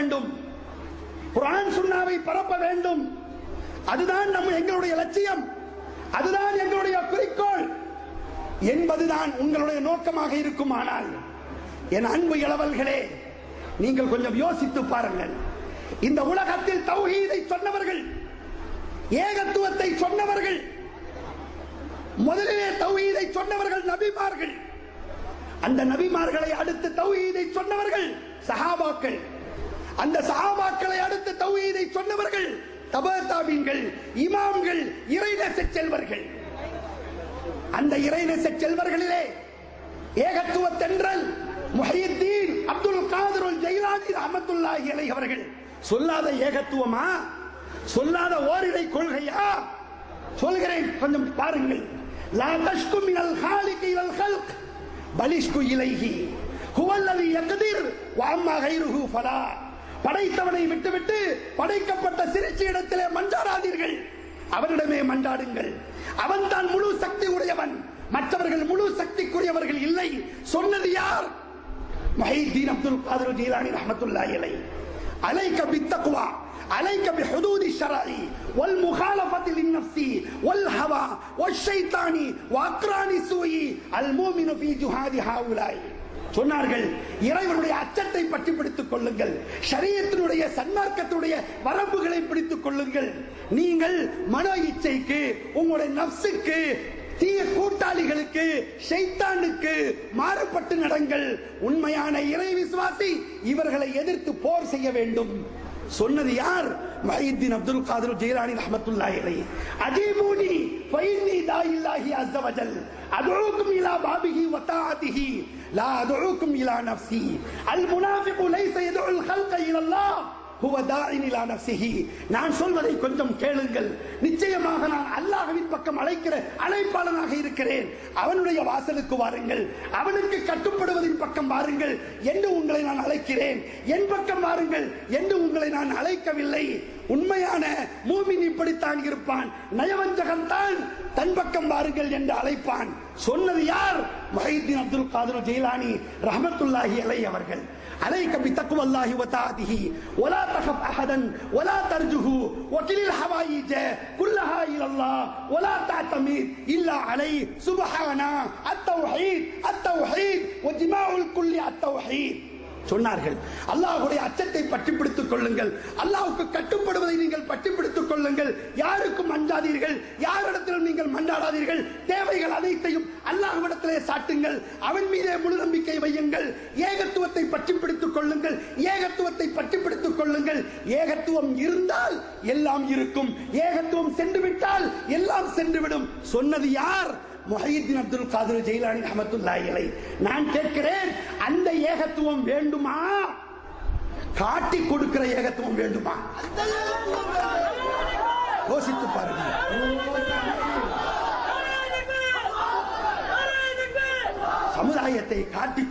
வேண்டும். குரான் சுண்ணாவை பரப்ப வேண்டும். அதுதான் நம்ம எங்களுடைய லட்சியம். அதுதான் எங்களுடைய குறிக்கோள். என்பதுதான் உங்களுடைய நோக்கமாக இருக்குமானால் என் அன்பு இளவல்களே நீங்கள் கொஞ்சம் யோசித்து பாருங்கள். இந்த உலகத்தில் தௌஹீதை சொன்னவர்கள் ஏகத்துவத்தை சொன்னவர்கள் முதலிலே தௌஹீதை சொன்னவர்கள் நபிமார்கள். அந்த நபிமார்களை அடுத்து தௌஹீதை சொன்னவர்கள் சஹாபாக்கள். அந்த சஹாபாக்களை அடுத்து தௌஹீதை சொன்னவர்கள் தபத்தாபீன்கள் இமாம்கள் இறைநேச செல்வர்கள். அந்த இறைநேச செல்வர்களிலே ஏகத்துவ தென்றல் முஹியுத்தீன் அப்துல் காதருல் ஜெயிலானி ரஹமத்துல்லாஹி அலைஹி அவர்கள். சொல்லாத ஏகத்துவமா? சொல்லாத ஓரிடை கொள்கையா? சொல்கிறேன் கொஞ்சம் பாருங்கள். லா தஷ்கு மினல் ஹாலிக் இலல் ஹல்க் பலிஷ்கு இலைஹி. ஹுவல்லதி யக்திர் வ கைருஹு ஃபலா. படைத்தவனை விட்டுவிட்டு படைக்கப்பட்ட சிறிச்சு இடத்திலே மன்றாடாதீர்கள். அவனிடமே மன்றாடுங்கள். அவன் தான் முழு சக்தி உடையவன். மற்றவர்கள் முழு சக்திக்குரியவர்கள் இல்லை. சொன்னது யார்? மஹீதீன் அப்துல் காதர் ஜீலானி ரஹமத்துல்லா இலை அலைக்க பித்தக்குவா அலைக்க பி ஹுதூதி ஷராயி. والمخالفة للنفس والهوى والشيطان وأقران السوء المؤمن في جهاد هؤلاء சொன்னார்கள் இறைவனுடைய அச்சத்தை பற்றி பிடித்துக் கொள்ளுங்கள் ஷரியத்தினுடைய சன்மார்க்கத்துடைய வரம்புகளை பிடித்துக் கொள்ளுங்கள் நீங்கள் மனோ இச்சைக்கு உங்களுடைய நப்சுக்கு தீய கூட்டாளிகளுக்கு ஷைத்தானுக்கு மாறுபட்டு நடங்கள். உண்மையான இறை விசுவாசி இவர்களை எதிர்த்து போர் செய்ய வேண்டும். சொன்னது யார்? மஹித்தீன் அப்துல் காதர் ஜெயராணி ரஹமத்துல்லாஹி அலைஹி. அஜீபூனி ஃபைன்னி தாயில்லாஹி அஸ்ஸ வஜல். அதுஉக்கும் இலா பாபிஹி வ தாஅதிஹி. லா அதுஉக்கும் இலா நஃப்ஸி. அல் முனாஃபிகு லைஸ யதுல் ஹல்க இலல்லாஹ். நான் சொல்வதை கொஞ்சம் கேளுங்கள். நிச்சயமாக நான் அல்லாஹவின் பக்கம் அழைக்கிற அழைப்பாளனாக இருக்கிறேன். அவனுடைய வாசலுக்கு வாருங்கள். அவனுக்கு கட்டுப்படுவதின் பக்கம் வாருங்கள். என்று உங்களை நான் அழைக்கிறேன். என் பக்கம் வாருங்கள். என்று உங்களை நான் அழைக்கவில்லை. உண்மையான மூமின் இப்படித்தான் இருப்பான் நயவஞ்சகன் தான் தன் பக்கம் வாருங்கள் என்று அழைப்பான் சொன்னது யார் மஹிதீன் அப்துல் காதர் ஜெயிலானி ரஹமத்துல்லாஹி அலை அவர்கள் عليك بتقوى الله وطاعته ولا تخف احدا ولا ترجه وكل الحوائج كلها الى الله ولا تعتمد الا عليه سبحانه التوحيد التوحيد وجماع الكل التوحيد சொன்னார்கள். அல்லாஹுடைய அச்சத்தை பற்றி பிடித்துக் கொள்ளுங்கள். அல்லாஹுக்கு கட்டுப்படுவதை நீங்கள் பற்றி பிடித்துக் கொள்ளுங்கள். யாருக்கும் அஞ்சாதீர்கள். யாரிடத்திலும் நீங்கள் மன்றாடாதீர்கள் தேவைகள் அனைத்தையும் அல்லாஹ்விடத்திலே சாட்டுங்கள். அவன் மீதே முழு நம்பிக்கை வையுங்கள். ஏகத்துவத்தை பற்றி பிடித்துக் கொள்ளுங்கள். ஏகத்துவத்தை பற்றி பிடித்துக் கொள்ளுங்கள். ஏகத்துவம் இருந்தால் எல்லாம் இருக்கும். ஏகத்துவம் சென்று விட்டால் எல்லாம் சென்றுவிடும். சொன்னது யார்? முஹையீன் அப்துல் காதர் ஜெயிலானி ரஹமத்துல்லாஹி நான் கேட்கிறேன் அந்த ஏகத்துவம் வேண்டுமா? காட்டி கொடுக்கிற ஏகத்துவம் வேண்டுமா? யோசித்து பாருங்க சமுதாயத்தை காட்டி